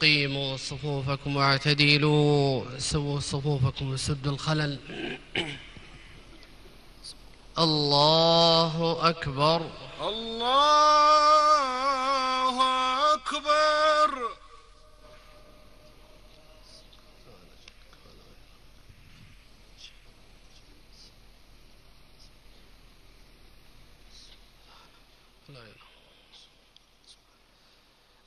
أقيموا صفوفكم واعتدلوا سووا صفوفكم وسدوا الخلل. الله أكبر. الله أكبر.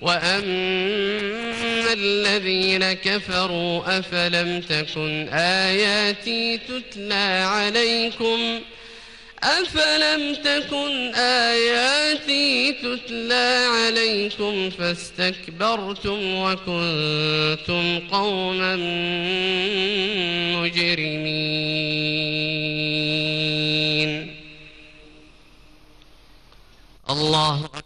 وأما الذين كفروا أفلم تكن آياتي تتلى عليكم أفلم تكن آياتي تتلى عليكم فاستكبرتم وكنتم قوما مجرمين الله أكبر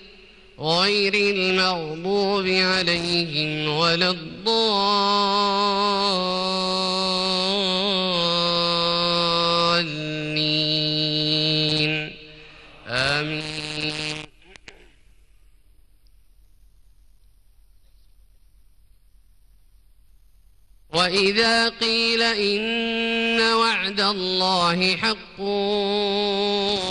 غير المغضوب عليهم ولا الضالين. آمين. وإذا قيل إن وعد الله حق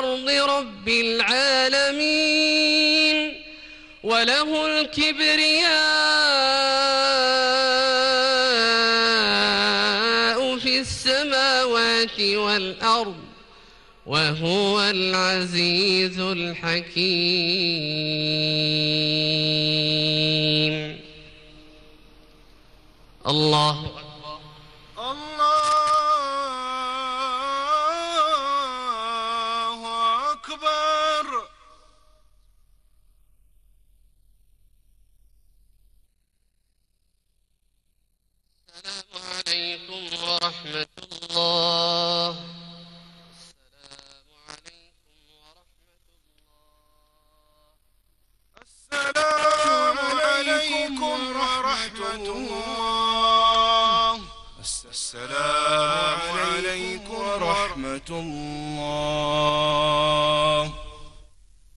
الأرض رب العالمين وله الكبرياء في السماوات والأرض وهو العزيز الحكيم. الله أكبر. الله. السلام عليكم ورحمة الله.